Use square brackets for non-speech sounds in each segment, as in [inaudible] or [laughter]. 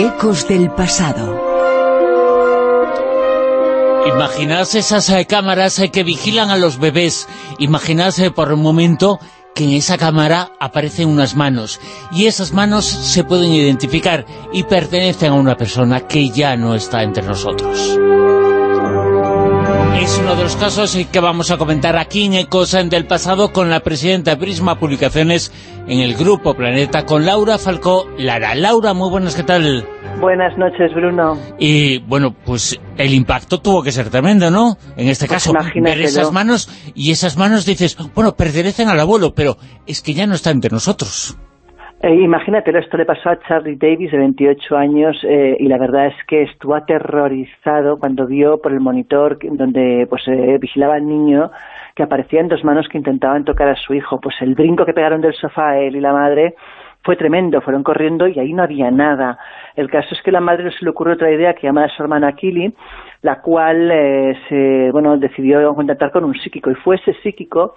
Ecos del pasado. Imaginad esas eh, cámaras eh, que vigilan a los bebés. Imaginad eh, por un momento que en esa cámara aparecen unas manos y esas manos se pueden identificar y pertenecen a una persona que ya no está entre nosotros. Es uno de los casos que vamos a comentar aquí en Ecos del Pasado con la presidenta de Prisma Publicaciones en el Grupo Planeta, con Laura Falcó Lara. Laura, muy buenas, ¿qué tal? Buenas noches, Bruno. Y bueno, pues el impacto tuvo que ser tremendo, ¿no? En este Pues caso, ver esas manos y esas manos dices, bueno, pertenecen al abuelo, pero es que ya no está entre nosotros. Eh, imagínatelo, esto le pasó a Charlie Davis, de 28 años, eh, y la verdad es que estuvo aterrorizado cuando vio por el monitor donde pues eh, vigilaba al niño que aparecían dos manos que intentaban tocar a su hijo. Pues el brinco que pegaron del sofá él y la madre fue tremendo, fueron corriendo y ahí no había nada. El caso es que la madre se le ocurrió otra idea que llamaba a su hermana Kili, la cual eh, se, bueno, decidió contactar con un psíquico y fue ese psíquico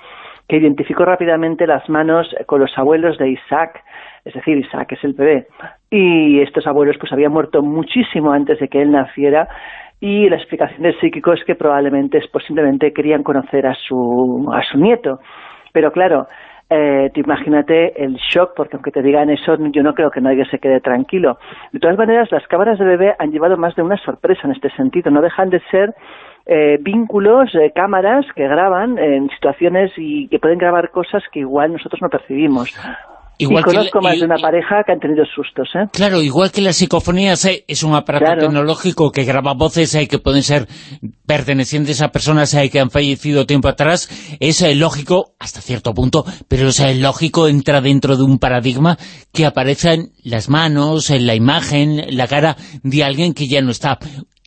que identificó rápidamente las manos con los abuelos de Isaac, es decir, Isaac es el bebé, y estos abuelos pues habían muerto muchísimo antes de que él naciera, y la explicación del psíquico es que probablemente es pues, simplemente querían conocer a su, a su nieto. Pero claro, eh, te imagínate el shock, porque aunque te digan eso, yo no creo que nadie se quede tranquilo. De todas maneras, las cámaras de bebé han llevado más de una sorpresa en este sentido, no dejan de ser eh, vínculos, eh, cámaras que graban en situaciones y que pueden grabar cosas que igual nosotros no percibimos. Igual y conozco que, más y, de una pareja que han tenido sustos, ¿eh? Claro, igual que las psicofonías ¿eh? es un aparato Claro. tecnológico que graba voces ¿eh? que pueden ser pertenecientes a personas ¿eh? que han fallecido tiempo atrás, es eh, lógico, hasta cierto punto, pero es eh, lógico, entra dentro de un paradigma que aparecen las manos, en la imagen, la cara de alguien que ya no está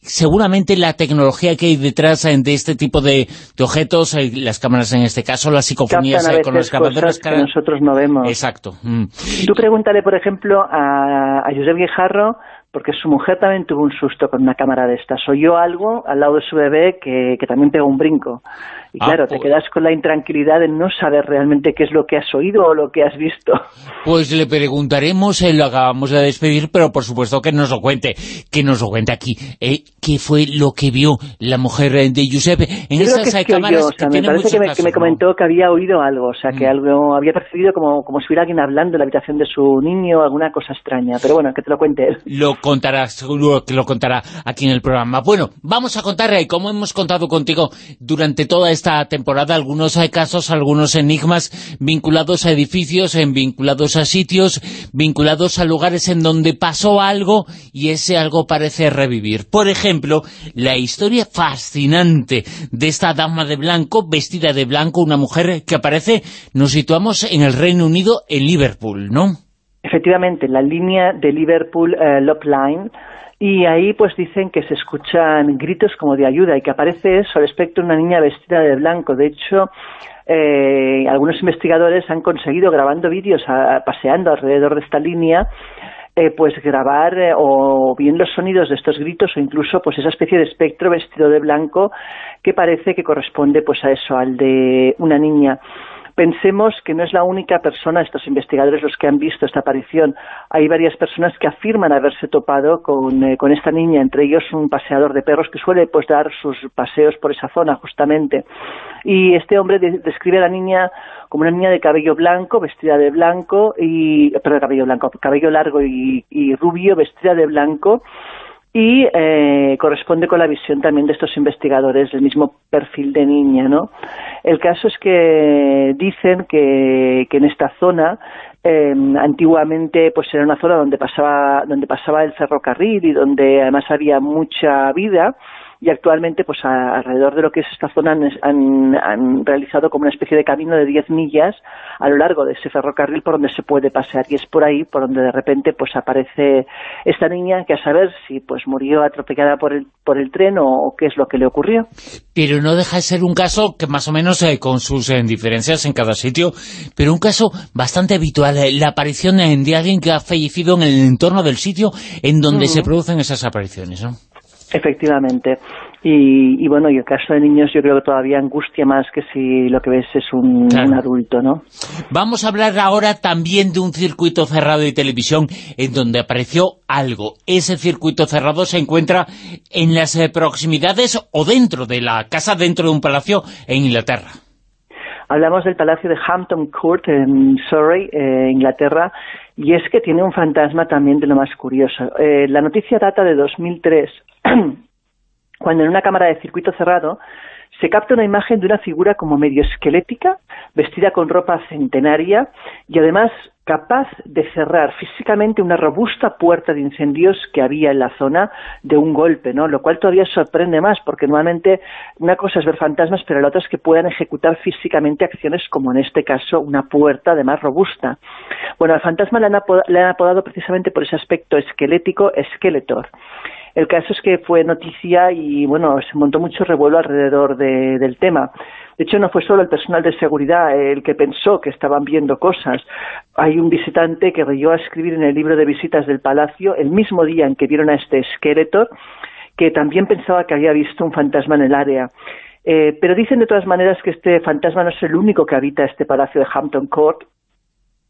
seguramente la tecnología que hay detrás eh, de este tipo de, de objetos, eh, las cámaras en este caso, las psicofonías eh, con las cosas que nosotros no vemos. Exacto. Mm. Tú pregúntale, por ejemplo, a, a Josep Guijarro, porque su mujer también tuvo un susto con una cámara de estas. Oyó algo al lado de su bebé que, que también pegó un brinco. Y Ah, claro, te pues- quedas con la intranquilidad de no saber realmente qué es lo que has oído o lo que has visto. Pues le preguntaremos, eh, lo acabamos de despedir, pero por supuesto que nos lo cuente, que nos lo cuente aquí. Eh, ¿Qué fue lo que vio la mujer eh, de Giuseppe en Yo esas que es que cámaras oyó, o sea, que me parece que me, casos, que me ¿no? comentó que había oído algo, o sea, que Mm. algo había percibido como, como si hubiera alguien hablando en la habitación de su niño, alguna cosa extraña. Pero bueno, que te lo cuente él. Lo contará, seguro que lo contará aquí en el programa. Bueno, vamos a contar, eh, como hemos contado contigo durante toda esta temporada, algunos eh, casos, algunos enigmas vinculados a edificios, vinculados a sitios, vinculados a lugares en donde pasó algo y ese algo parece revivir. Por ejemplo, la historia fascinante de esta dama de blanco, vestida de blanco, una mujer que aparece, nos situamos en el Reino Unido, en Liverpool, ¿no? Efectivamente, la línea de Liverpool eh, Lop Line y ahí pues dicen que se escuchan gritos como de ayuda y que aparece eso al espectro una niña vestida de blanco. De hecho, eh, algunos investigadores han conseguido grabando vídeos a- paseando alrededor de esta línea eh, pues grabar eh, o bien los sonidos de estos gritos o incluso pues esa especie de espectro vestido de blanco que parece que corresponde pues a eso, al de una niña. Pensemos que no es la única persona, estos investigadores, los que han visto esta aparición. Hay varias personas que afirman haberse topado con, eh, esta niña, entre ellos un paseador de perros que suele pues dar sus paseos por esa zona justamente. Y este hombre de- describe a la niña como una niña de cabello blanco, vestida de blanco, y, perdón, cabello blanco, cabello largo y, y rubio, vestida de blanco, y eh, corresponde con la visión también de estos investigadores, el mismo perfil de niña, ¿no? El caso es que dicen que, que en esta zona eh, antiguamente pues era una zona donde pasaba donde pasaba el ferrocarril y donde además había mucha vida y actualmente pues a- alrededor de lo que es esta zona han, han- han realizado como una especie de camino de 10 millas a lo largo de ese ferrocarril por donde se puede pasear y es por ahí por donde de repente pues aparece esta niña que a saber si pues murió atropellada por el por el tren o, o qué es lo que le ocurrió. pero no deja de ser un caso que más o menos eh, con sus eh, diferencias en cada sitio, pero un caso bastante habitual, eh, la aparición eh, de alguien que ha fallecido en el entorno del sitio en donde se producen esas apariciones, ¿no? Efectivamente. Y, bueno, y el caso de niños yo creo que todavía angustia más que si lo que ves es un, adulto, ¿no? Vamos a hablar ahora también de un circuito cerrado de televisión en donde apareció algo. Ese circuito cerrado se encuentra en las eh, proximidades o dentro de la casa, dentro de un palacio en Inglaterra. Hablamos del palacio de Hampton Court en Surrey, eh, Inglaterra, y es que tiene un fantasma también de lo más curioso. Eh, la noticia data de 2003, [clears throat] cuando en una cámara de circuito cerrado se capta una imagen de una figura como medio esquelética, vestida con ropa centenaria y además capaz de cerrar físicamente una robusta puerta de incendios que había en la zona de un golpe, ¿no? Lo cual todavía sorprende más, porque normalmente una cosa es ver fantasmas, pero la otra es que puedan ejecutar físicamente acciones como en este caso una puerta además robusta. Bueno, al fantasma le han, le han apodado precisamente por ese aspecto esquelético Skeletor. El caso es que fue noticia y, bueno, se montó mucho revuelo alrededor del tema. De hecho, no fue solo el personal de seguridad el que pensó que estaban viendo cosas. Hay un visitante que reyó a escribir en el libro de visitas del palacio el mismo día en que vieron a este esqueleto, que también pensaba que había visto un fantasma en el área. Eh, pero dicen de todas maneras que este fantasma no es el único que habita este palacio de Hampton Court,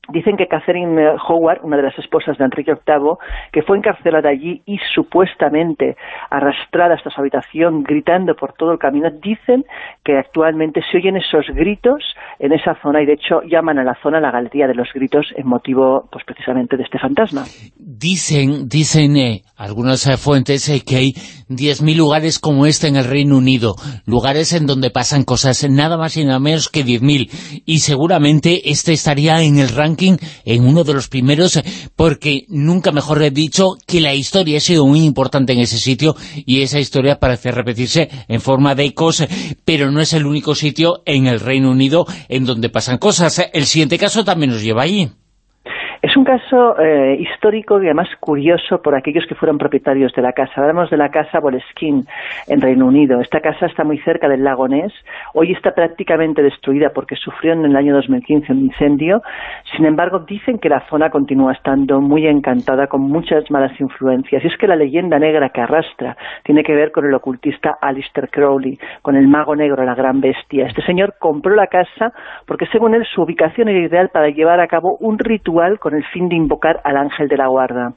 Dicen que Catherine eh, Howard, una de las esposas de Enrique VIII, que fue encarcelada allí y supuestamente arrastrada hasta su habitación gritando por todo el camino, dicen que actualmente se oyen esos gritos en esa zona y de hecho llaman a la zona la galería de los gritos en motivo pues precisamente de este fantasma. Dicen, dicen eh, algunas eh, fuentes que hay 10.000 lugares como este en el Reino Unido, lugares en donde pasan cosas nada más y nada menos que 10.000 y seguramente este estaría en el ranking en uno de los primeros, porque nunca mejor he dicho que la historia ha sido muy importante en ese sitio y esa historia parece repetirse en forma de ecos, pero no es el único sitio en el Reino Unido en donde pasan cosas. El siguiente caso también nos lleva allí. Caso eh, histórico y además curioso por aquellos que fueron propietarios de la casa. Hablamos de la casa Boleskine en Reino Unido. Esta casa está muy cerca del lago Ness. Hoy está prácticamente destruida porque sufrió en el año 2015 un incendio. Sin embargo, dicen que la zona continúa estando muy encantada con muchas malas influencias. Y es que la leyenda negra que arrastra tiene que ver con el ocultista Alistair Crowley, con el mago negro, la gran bestia. Este señor compró la casa porque según él su ubicación era ideal para llevar a cabo un ritual con el fin de invocar al ángel de la guarda.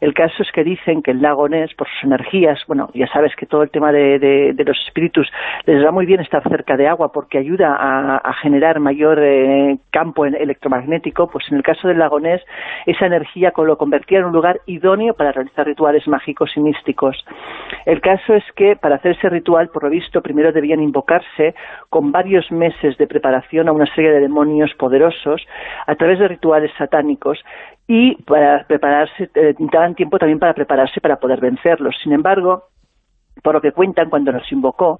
El caso es que dicen que el lago Ness, por sus energías, bueno, ya sabes que todo el tema de, los espíritus les va muy bien estar cerca de agua porque ayuda a, generar mayor eh, campo electromagnético, pues en el caso del lago Ness, esa energía lo convertía en un lugar idóneo para realizar rituales mágicos y místicos. El caso es que para hacer ese ritual, por lo visto, primero debían invocarse con varios meses de preparación a una serie de demonios poderosos a través de rituales satánicos y para prepararse, eh, necesitaban tiempo también para prepararse para poder vencerlos. Sin embargo, por lo que cuentan, cuando los invocó,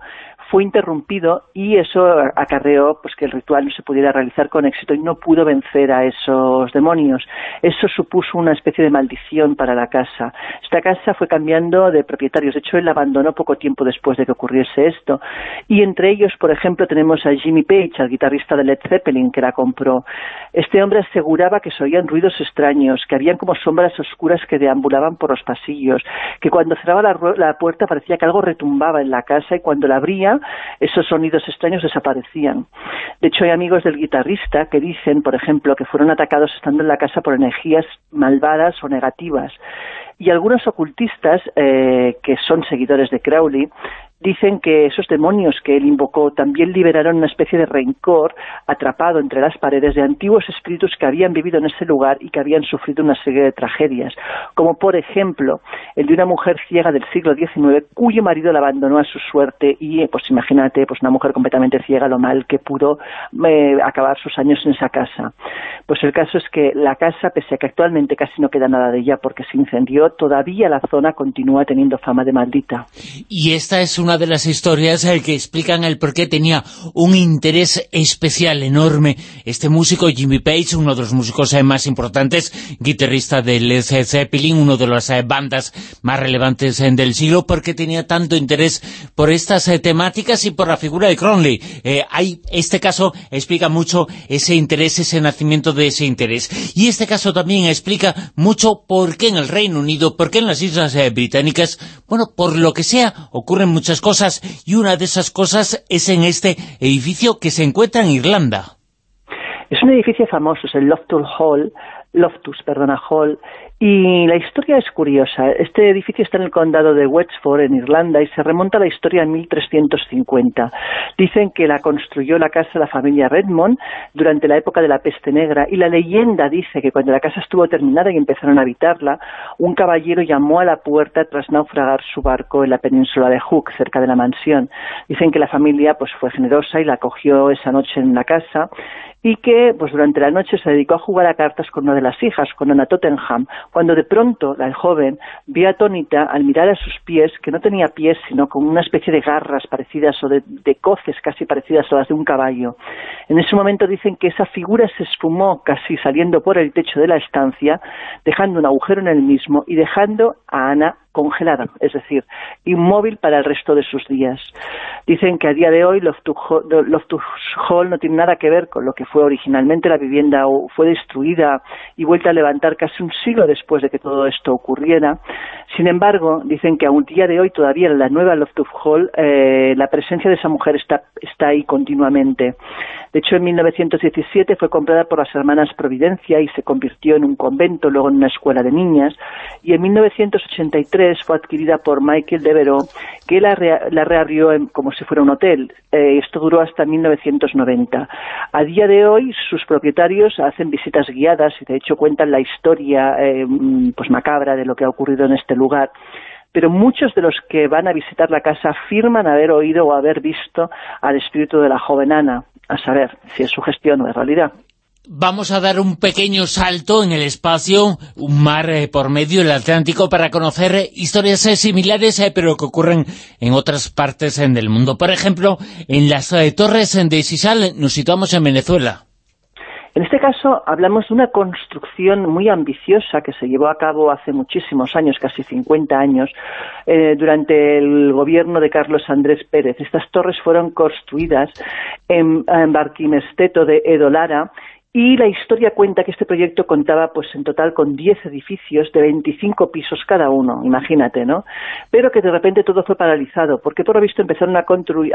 fue interrumpido y eso acarreó pues que el ritual no se pudiera realizar con éxito y no pudo vencer a esos demonios. Eso supuso una especie de maldición para la casa. Esta casa fue cambiando de propietarios. De hecho, él la abandonó poco tiempo después de que ocurriese esto. Y entre ellos, por ejemplo, tenemos a Jimmy Page, al guitarrista de Led Zeppelin, que la compró. Este hombre aseguraba que se oían ruidos extraños, que habían como sombras oscuras que deambulaban por los pasillos, que cuando cerraba la, la puerta parecía que algo retumbaba en la casa y cuando la abría esos sonidos extraños desaparecían. De hecho, hay amigos del guitarrista que dicen, por ejemplo, que fueron atacados estando en la casa por energías malvadas o negativas. Y algunos ocultistas, eh, que son seguidores de Crowley, dicen que esos demonios que él invocó también liberaron una especie de rencor atrapado entre las paredes de antiguos espíritus que habían vivido en ese lugar y que habían sufrido una serie de tragedias, como por ejemplo el de una mujer ciega del siglo XIX cuyo marido la abandonó a su suerte y pues imagínate pues una mujer completamente ciega lo mal que pudo eh, acabar sus años en esa casa. Pues el caso es que la casa, pese a que actualmente casi no queda nada de ella porque se incendió, todavía la zona continúa teniendo fama de maldita. Y esta es una de las historias eh, que explican el por qué tenía un interés especial enorme este músico Jimmy Page, uno de los músicos eh, más importantes, guitarrista de Led Zeppelin, uno de las eh, bandas más relevantes del siglo, porque tenía tanto interés por estas temáticas y por la figura de Crowley. hay, este caso explica mucho ese interés, ese nacimiento de ese interés. Y este caso también explica mucho por qué en el Reino Unido, por qué en las Islas Británicas, bueno, por lo que sea, ocurren muchas muchas cosas, y una de esas cosas es en este edificio que se encuentra en Irlanda. Es un edificio famoso, es el Loftus Hall, Loftus, perdona, Hall, y la historia es curiosa. Este edificio está en el condado de Wexford, en Irlanda, y se remonta a la historia en 1350. Dicen que la construyó la casa la familia Redmond durante la época de la peste negra, y la leyenda dice que cuando la casa estuvo terminada y empezaron a habitarla, un caballero llamó a la puerta tras naufragar su barco en la península de Hook, cerca de la mansión. Dicen que la familia pues fue generosa y la acogió esa noche en la casa, y que pues durante la noche se dedicó a jugar a cartas con una de las hijas, con Ana Tottenham, cuando de pronto la joven vio atónita al mirar a sus pies, que no tenía pies, sino con una especie de garras parecidas o de, de coces casi parecidas a las de un caballo. En ese momento dicen que esa figura se esfumó casi saliendo por el techo de la estancia, dejando un agujero en el mismo y dejando a Ana congelada, es decir, inmóvil para el resto de sus días. Dicen que a día de hoy Loftus Hall no tiene nada que ver con lo que fue originalmente la vivienda o fue destruida y vuelta a levantar casi un siglo después de que todo esto ocurriera. Sin embargo, dicen que a un día de hoy todavía en la nueva Loftus Hall eh, la presencia de esa mujer está, está ahí continuamente. De hecho, en 1917 fue comprada por las hermanas Providencia y se convirtió en un convento, luego en una escuela de niñas, y en 1983 fue adquirida por Michael Devereux, que la, la reabrió como si fuera un hotel. Eh, esto duró hasta 1990. A día de hoy, sus propietarios hacen visitas guiadas y, de hecho, cuentan la historia eh, pues macabra de lo que ha ocurrido en este lugar pero muchos de los que van a visitar la casa afirman haber oído o haber visto al espíritu de la joven Ana, a saber si es su gestión o es realidad. Vamos a dar un pequeño salto en el espacio, un mar eh, por medio del Atlántico, para conocer eh, historias eh, similares, pero que ocurren en otras partes del mundo. Por ejemplo, en las torres de Sisal nos situamos en Venezuela. En este caso hablamos de una construcción muy ambiciosa que se llevó a cabo hace muchísimos años, casi 50 años, durante el gobierno de Carlos Andrés Pérez. Estas torres fueron construidas en, en Barquimesteto de Edolara y la historia cuenta que este proyecto contaba pues en total con 10 edificios de 25 pisos cada uno, imagínate, ¿no? Pero que de repente todo fue paralizado, porque por lo visto empezaron a construir,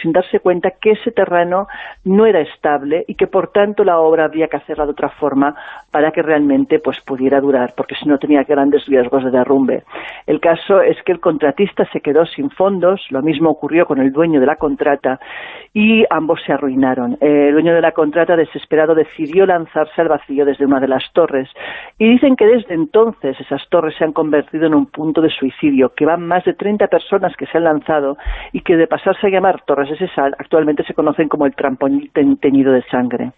sin darse cuenta que ese terreno no era estable y que por tanto la obra había que hacerla de otra forma para que realmente pues pudiera durar, porque si no tenía grandes riesgos de derrumbe. El caso es que el contratista se quedó sin fondos, lo mismo ocurrió con el dueño de la contrata y ambos se arruinaron. el dueño de la contrata desesperado de decidió lanzarse al vacío desde una de las torres. Y dicen que desde entonces esas torres se han convertido en un punto de suicidio, que van más de 30 personas que se han lanzado y que de pasarse a llamar torres de Sesal actualmente se conocen como el trampón teñido de sangre.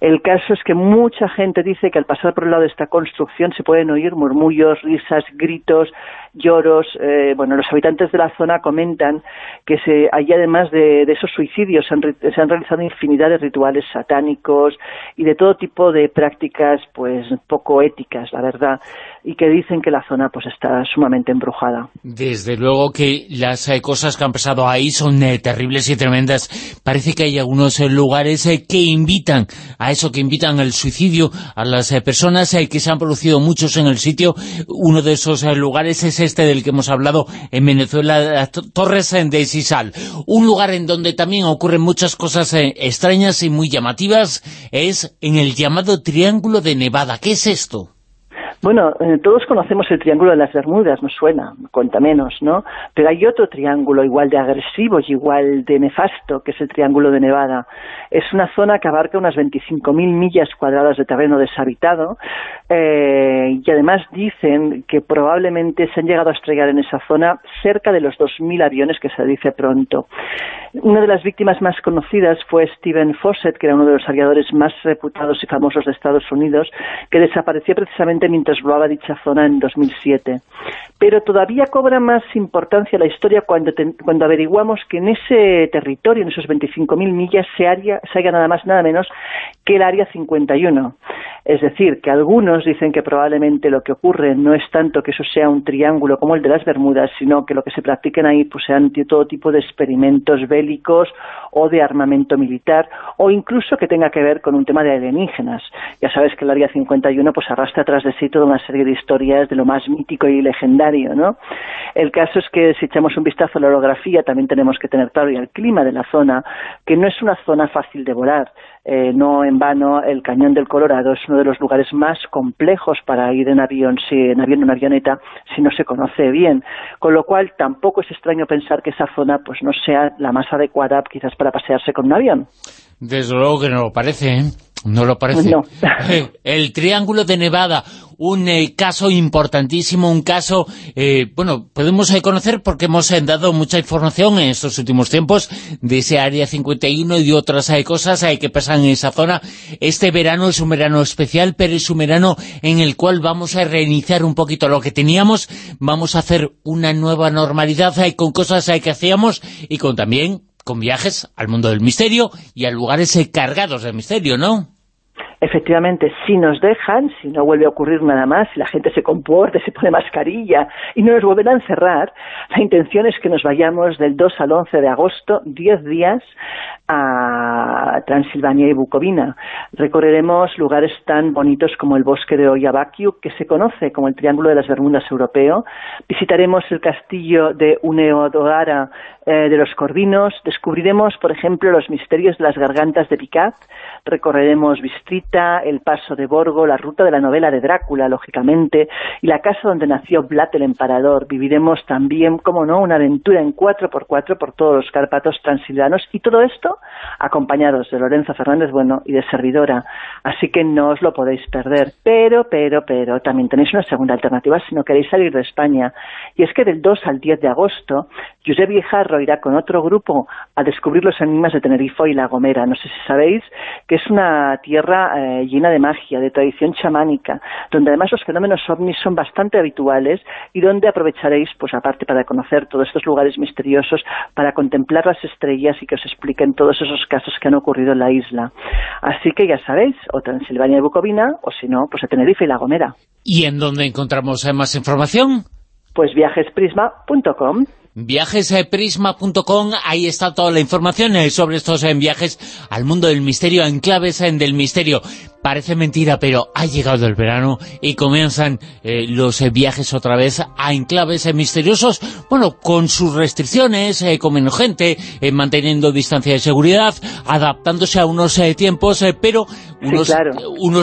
El caso es que mucha gente dice que al pasar por el lado de esta construcción se pueden oír murmullos, risas, gritos, lloros. Eh, bueno, los habitantes de la zona comentan que se, allí además de, esos suicidios se han, se han, realizado infinidad de rituales satánicos y de todo tipo de prácticas pues poco éticas, la verdad, y que dicen que la zona pues está sumamente embrujada. Desde luego que las eh, cosas que han pasado ahí son eh, terribles y tremendas. Parece que hay algunos lugares que invitan a eso, que invitan al suicidio a las personas que se han producido muchos en el sitio. Uno de esos lugares es este del que hemos hablado en Venezuela, las Torres de Sisal. Un lugar en donde también ocurren muchas cosas eh, extrañas y muy llamativas es en el llamado Triángulo de Nevada. ¿Qué es esto? Bueno, eh, todos conocemos el Triángulo de las Bermudas, nos suena, cuenta menos, ¿no? Pero hay otro triángulo igual de agresivo y igual de nefasto, que es el Triángulo de Nevada. Es una zona que abarca unas 25.000 millas cuadradas de terreno deshabitado eh, y además dicen que probablemente se han llegado a estrellar en esa zona cerca de los 2.000 aviones que se dice pronto. Una de las víctimas más conocidas fue Stephen Fawcett, que era uno de los aviadores más reputados y famosos de Estados Unidos, que desapareció precisamente mientras volaba dicha zona en 2007. Pero todavía cobra más importancia la historia cuando, cuando averiguamos que en ese territorio, en esos 25.000 millas, se, se halla nada más nada menos que el Área 51. Es decir, que algunos dicen que probablemente lo que ocurre no es tanto que eso sea un triángulo como el de las Bermudas, sino que lo que se practiquen ahí pues sean todo tipo de experimentos bélicos o de armamento militar o incluso que tenga que ver con un tema de alienígenas. Ya sabes que el Área 51 pues arrastra tras de sí toda una serie de historias de lo más mítico y legendario, ¿no? El caso es que si echamos un vistazo a la orografía también tenemos que tener claro y el clima de la zona, que no es una zona fácil de volar. Eh, no en vano el Cañón del Colorado es uno de los lugares más complejos para ir en avión, si en avión en avioneta, si no se conoce bien. Con lo cual tampoco es extraño pensar que esa zona pues no sea la más adecuada quizás para pasearse con un avión. Desde luego que no lo parece, ¿eh? No lo parece. [laughs] Eh, el Triángulo de Nevada, un eh, caso importantísimo, un caso, eh, bueno, podemos conocer porque hemos dado mucha información en estos últimos tiempos de ese Área 51 y de otras cosas que pasan en esa zona. Este verano es un verano especial, pero es un verano en el cual vamos a reiniciar un poquito lo que teníamos, vamos a hacer una nueva normalidad con cosas que hacíamos y con también con viajes al mundo del misterio y a lugares cargados de misterio, ¿no? Efectivamente, si nos dejan, si no vuelve a ocurrir nada más, si la gente se comporta, se pone mascarilla y no nos vuelven a encerrar, la intención es que nos vayamos del 2 al 11 de agosto, 10 días, a Transilvania y Bucovina. Recorreremos lugares tan bonitos como el bosque de Oyavakiu, que se conoce como el Triángulo de las Bermudas europeo. Visitaremos el castillo de Uneodogara eh, de los Corvinos. Descubriremos, por ejemplo, los misterios de las gargantas de Picat. Recorreremos El paso de Borgo, la ruta de la novela de Drácula, lógicamente, y la casa donde nació Vlad el Emperador. Viviremos también, como no, una aventura en 4x4 por todos los Cárpatos transilvanos y todo esto acompañados de Lorenzo Fernández Bueno y de servidora. Así que no os lo podéis perder. Pero, pero, pero, también tenéis una segunda alternativa si no queréis salir de España. Y es que del 2 al 10 de agosto, Josep Viejarro irá con otro grupo a descubrir los enigmas de Tenerife y La Gomera. No sé si sabéis que es una tierra eh, llena de magia, de tradición chamánica, donde además los fenómenos ovnis son bastante habituales y donde aprovecharéis, pues aparte para conocer todos estos lugares misteriosos, para contemplar las estrellas y que os expliquen todos esos casos que han ocurrido en la isla. Así que ya sabéis, o Transilvania y Bucovina, o si no, pues a Tenerife y La Gomera. ¿Y en dónde encontramos más información? Pues viajesprisma.com viajesprisma.com, ahí está toda la información eh, sobre estos eh, viajes al mundo del misterio, en claves del misterio. Parece mentira, pero ha llegado el verano y comienzan eh, los viajes otra vez a enclaves misteriosos, bueno, con sus restricciones, con menos gente, manteniendo distancia de seguridad, adaptándose a unos tiempos, pero unos, sí, claro,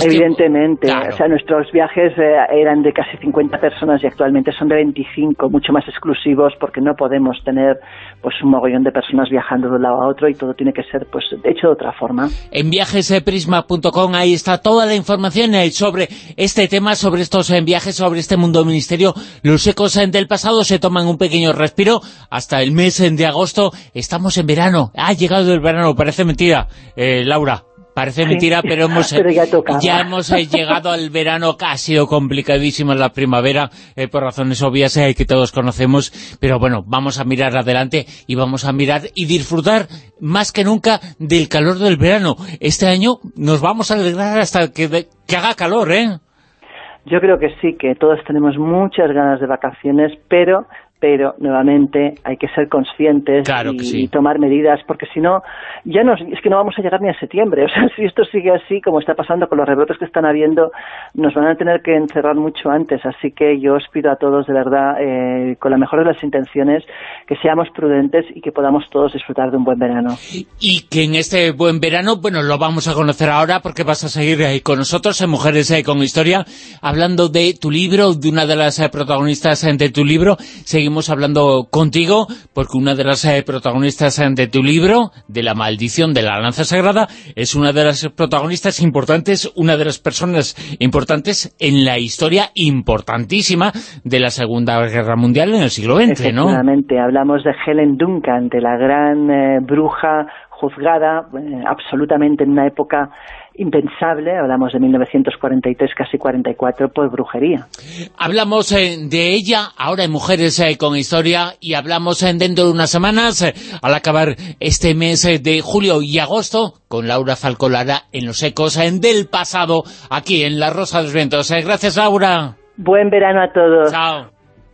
evidentemente. O sea, nuestros viajes eran de casi 50 personas y actualmente son de 25, mucho más exclusivos porque no podemos tener pues un mogollón de personas viajando de un lado a otro y todo tiene que ser pues hecho de otra forma. En viajeseprisma.com ahí está toda la información eh, sobre este tema, sobre estos eh, viajes, sobre este mundo ministerio. Los ecos eh, del pasado se toman un pequeño respiro hasta el mes de agosto. Estamos en verano. Ha llegado el verano, parece mentira, Laura. Parece mentira, [laughs] pero hemos ya, hemos eh, llegado al verano, que ha sido complicadísimo en la primavera, eh, por razones obvias eh, que todos conocemos, pero bueno, vamos a mirar adelante y vamos a mirar y disfrutar más que nunca del calor del verano. Este año nos vamos a alegrar hasta que, que haga calor, ¿eh? Yo creo que sí, que todos tenemos muchas ganas de vacaciones, pero pero nuevamente hay que ser conscientes y, tomar medidas, porque si no, ya no, es que no vamos a llegar ni a septiembre. [laughs] O sea, si esto sigue así, como está pasando con los rebrotes que están habiendo, nos van a tener que encerrar mucho antes. Así que yo os pido a todos, de verdad, eh, con la mejor de las intenciones, que seamos prudentes y que podamos todos disfrutar de un buen verano. Y que en este buen verano, bueno, lo vamos a conocer ahora porque vas a seguir ahí con nosotros en Mujeres eh, con Historia, hablando de tu libro, de una de las eh, protagonistas de tu libro seguimos hablando contigo, porque una de las eh, protagonistas eh, de tu libro, de la maldición de la lanza sagrada, es una de las protagonistas importantes, una de las personas importantes en la historia importantísima de la Segunda Guerra Mundial en el siglo XX, ¿no? Efectivamente, hablamos de Helen Duncan, de la gran eh, bruja juzgada absolutamente en una época impensable, hablamos de 1943, casi 44, por brujería. Hablamos eh, de ella ahora en Mujeres eh, con Historia y hablamos eh, dentro de unas semanas, al acabar este mes de julio y agosto, con Laura Falcolara en Los Ecos del Pasado, aquí en La Rosa de los Vientos. gracias, Laura. Buen verano a todos. Chao.